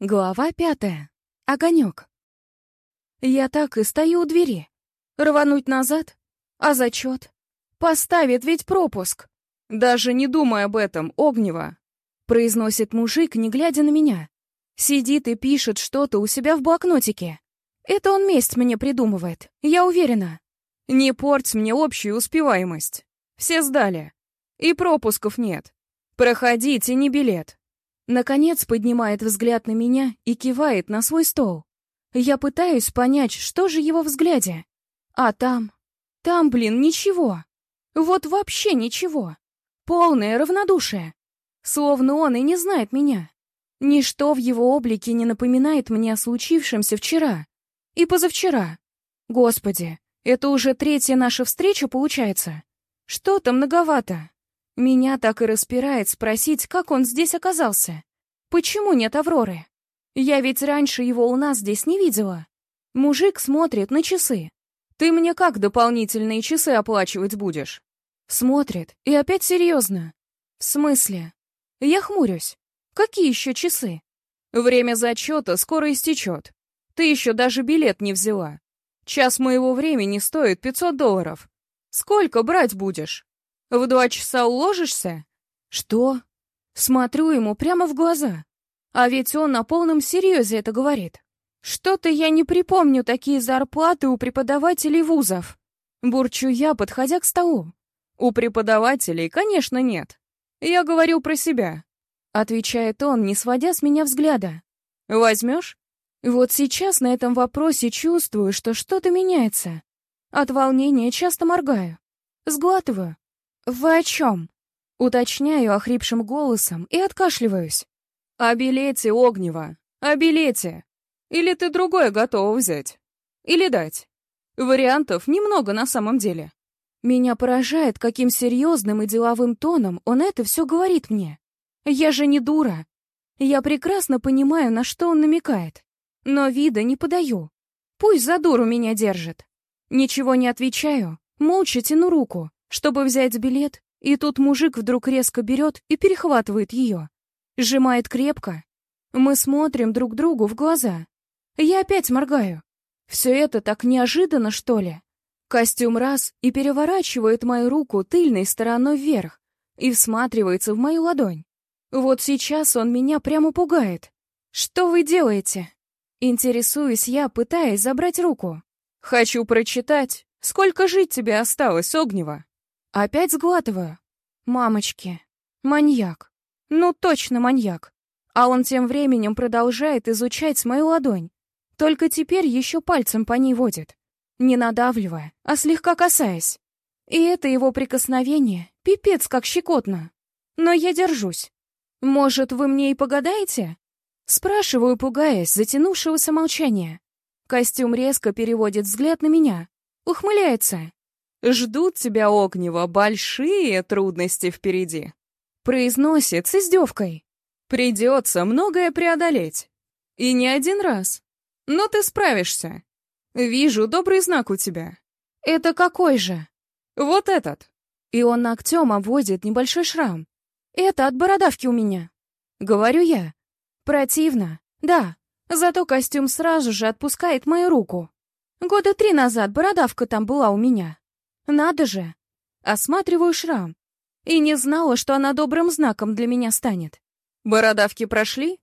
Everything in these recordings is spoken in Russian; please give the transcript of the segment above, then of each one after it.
Глава пятая. Огонек. Я так и стою у двери. Рвануть назад? А зачет? Поставит ведь пропуск. Даже не думай об этом, Огнева. Произносит мужик, не глядя на меня. Сидит и пишет что-то у себя в блокнотике. Это он месть мне придумывает, я уверена. Не порть мне общую успеваемость. Все сдали. И пропусков нет. Проходите, не билет. Наконец поднимает взгляд на меня и кивает на свой стол. Я пытаюсь понять, что же его взгляде. А там... Там, блин, ничего. Вот вообще ничего. Полное равнодушие. Словно он и не знает меня. Ничто в его облике не напоминает мне о случившемся вчера. И позавчера. Господи, это уже третья наша встреча получается. Что-то многовато. Меня так и распирает спросить, как он здесь оказался. Почему нет Авроры? Я ведь раньше его у нас здесь не видела. Мужик смотрит на часы. Ты мне как дополнительные часы оплачивать будешь? Смотрит, и опять серьезно. В смысле? Я хмурюсь. Какие еще часы? Время зачета скоро истечет. Ты еще даже билет не взяла. Час моего времени стоит 500 долларов. Сколько брать будешь? В два часа уложишься? Что? Смотрю ему прямо в глаза. А ведь он на полном серьезе это говорит. Что-то я не припомню такие зарплаты у преподавателей вузов. Бурчу я, подходя к столу. У преподавателей, конечно, нет. Я говорю про себя. Отвечает он, не сводя с меня взгляда. Возьмешь? Вот сейчас на этом вопросе чувствую, что что-то меняется. От волнения часто моргаю. Сглатываю. «Вы о чем?» Уточняю охрипшим голосом и откашливаюсь. «О билете, Огнева, о билете. Или ты другое готова взять? Или дать? Вариантов немного на самом деле». Меня поражает, каким серьезным и деловым тоном он это все говорит мне. Я же не дура. Я прекрасно понимаю, на что он намекает. Но вида не подаю. Пусть за дуру меня держит. Ничего не отвечаю, молча тяну руку чтобы взять билет, и тут мужик вдруг резко берет и перехватывает ее. Сжимает крепко. Мы смотрим друг другу в глаза. Я опять моргаю. Все это так неожиданно, что ли? Костюм раз и переворачивает мою руку тыльной стороной вверх и всматривается в мою ладонь. Вот сейчас он меня прямо пугает. «Что вы делаете?» Интересуюсь я, пытаясь забрать руку. «Хочу прочитать. Сколько жить тебе осталось, Огнева?» Опять сглатываю. Мамочки. Маньяк. Ну, точно маньяк. А он тем временем продолжает изучать мою ладонь. Только теперь еще пальцем по ней водит. Не надавливая, а слегка касаясь. И это его прикосновение пипец как щекотно. Но я держусь. Может, вы мне и погадаете? Спрашиваю, пугаясь затянувшегося молчания. Костюм резко переводит взгляд на меня. Ухмыляется. Ждут тебя, Огнева, большие трудности впереди. Произносит с издевкой. Придется многое преодолеть. И не один раз. Но ты справишься. Вижу добрый знак у тебя. Это какой же? Вот этот. И он ногтем обводит небольшой шрам. Это от бородавки у меня. Говорю я. Противно. Да. Зато костюм сразу же отпускает мою руку. Года три назад бородавка там была у меня. Надо же! Осматриваю шрам. И не знала, что она добрым знаком для меня станет. «Бородавки прошли?»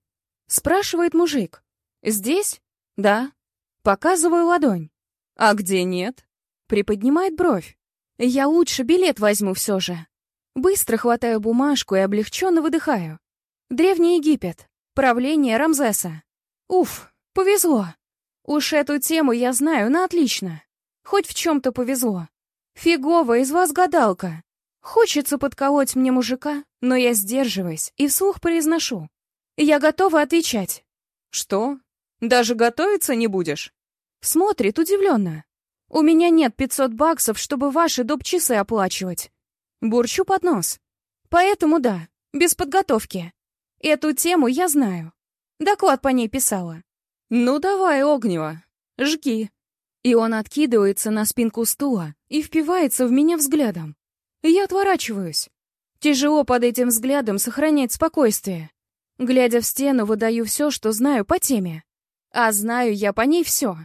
Спрашивает мужик. «Здесь?» «Да». Показываю ладонь. «А где нет?» Приподнимает бровь. «Я лучше билет возьму все же». Быстро хватаю бумажку и облегченно выдыхаю. Древний Египет. Правление Рамзеса. Уф, повезло. Уж эту тему я знаю на отлично. Хоть в чем-то повезло. Фигово из вас гадалка. Хочется подколоть мне мужика, но я сдерживаюсь и вслух произношу. Я готова отвечать. Что? Даже готовиться не будешь? Смотрит удивленно. У меня нет 500 баксов, чтобы ваши доп. часы оплачивать. Бурчу под нос. Поэтому да, без подготовки. Эту тему я знаю. Доклад по ней писала. Ну давай, Огнева, жги. И он откидывается на спинку стула и впивается в меня взглядом. Я отворачиваюсь. Тяжело под этим взглядом сохранять спокойствие. Глядя в стену, выдаю все, что знаю по теме. А знаю я по ней все.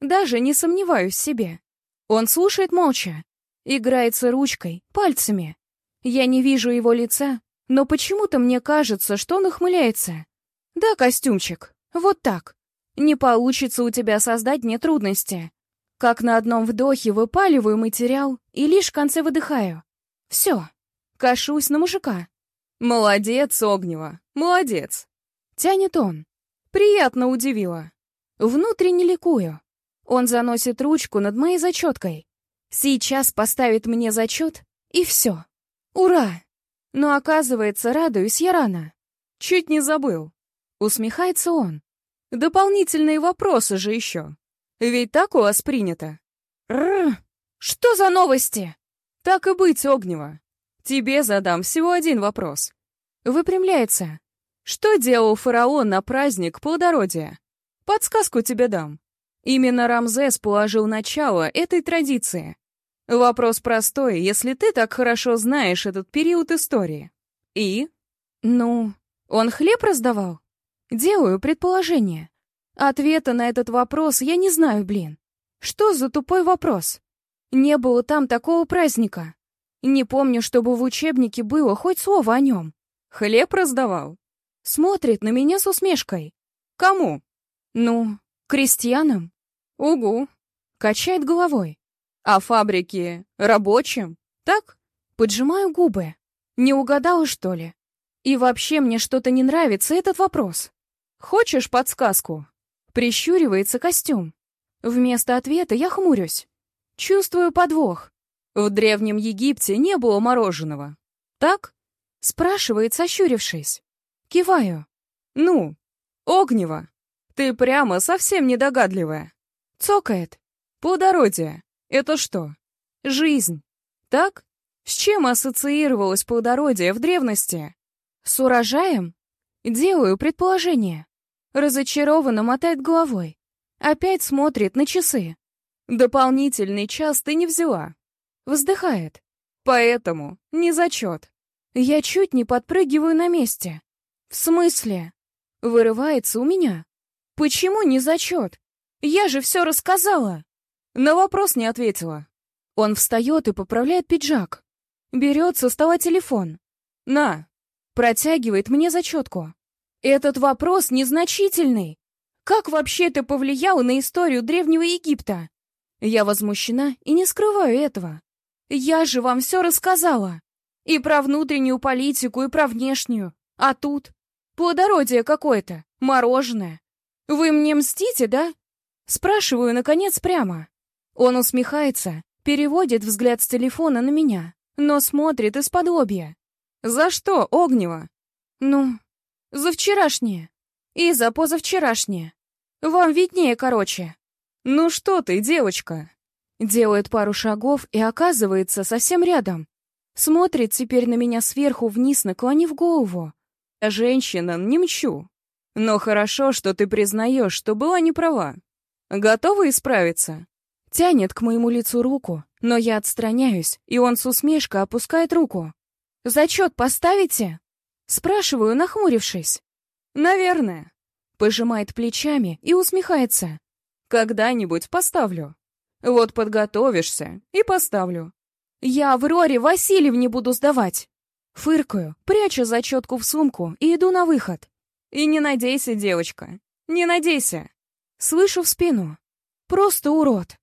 Даже не сомневаюсь в себе. Он слушает молча. Играется ручкой, пальцами. Я не вижу его лица, но почему-то мне кажется, что он ухмыляется. Да, костюмчик, вот так. Не получится у тебя создать мне трудности. Как на одном вдохе выпаливаю материал и лишь в конце выдыхаю. Все. Кашусь на мужика. Молодец, Огнева, молодец. Тянет он. Приятно удивило. Внутренне ликую. Он заносит ручку над моей зачеткой. Сейчас поставит мне зачет, и все. Ура! Но оказывается, радуюсь я рано. Чуть не забыл. Усмехается он. Дополнительные вопросы же еще. Ведь так у вас принято. Рр, что за новости? Так и быть, Огнева. Тебе задам всего один вопрос. Выпрямляется. Что делал фараон на праздник плодородия? Подсказку тебе дам. Именно Рамзес положил начало этой традиции. Вопрос простой, если ты так хорошо знаешь этот период истории. И? Ну, он хлеб раздавал? Делаю предположение. Ответа на этот вопрос я не знаю, блин. Что за тупой вопрос? Не было там такого праздника. Не помню, чтобы в учебнике было хоть слово о нем. Хлеб раздавал. Смотрит на меня с усмешкой. Кому? Ну, крестьянам. Угу. Качает головой. А фабрики рабочим? Так? Поджимаю губы. Не угадала, что ли? И вообще мне что-то не нравится этот вопрос. Хочешь подсказку? Прищуривается костюм. Вместо ответа я хмурюсь. Чувствую подвох. В Древнем Египте не было мороженого. Так? Спрашивает, сощурившись. Киваю. Ну, Огнева, ты прямо совсем недогадливая. Цокает. Плодородие. Это что? Жизнь. Так? С чем ассоциировалось плодородие в древности? С урожаем? Делаю предположение. Разочарованно мотает головой. Опять смотрит на часы. Дополнительный час ты не взяла. Вздыхает. Поэтому не зачет. Я чуть не подпрыгиваю на месте. В смысле? Вырывается у меня. Почему не зачет? Я же все рассказала. На вопрос не ответила. Он встает и поправляет пиджак. Берет со стола телефон. На. Протягивает мне зачетку. Этот вопрос незначительный. Как вообще это повлияло на историю Древнего Египта? Я возмущена и не скрываю этого. Я же вам все рассказала. И про внутреннюю политику, и про внешнюю. А тут плодородие какое-то, мороженое. Вы мне мстите, да? Спрашиваю, наконец, прямо. Он усмехается, переводит взгляд с телефона на меня, но смотрит из-под. «За что, Огнева?» «Ну, за вчерашнее. И за позавчерашнее. Вам виднее, короче». «Ну что ты, девочка?» Делает пару шагов и оказывается совсем рядом. Смотрит теперь на меня сверху вниз, наклонив голову. «Женщина, не мчу. Но хорошо, что ты признаешь, что была не права. Готова исправиться?» Тянет к моему лицу руку, но я отстраняюсь, и он с усмешкой опускает руку. «Зачет поставите?» Спрашиваю, нахмурившись. «Наверное». Пожимает плечами и усмехается. «Когда-нибудь поставлю. Вот подготовишься и поставлю». «Я в Роре Васильевне буду сдавать». Фыркаю, прячу зачетку в сумку и иду на выход. «И не надейся, девочка, не надейся». Слышу в спину. «Просто урод».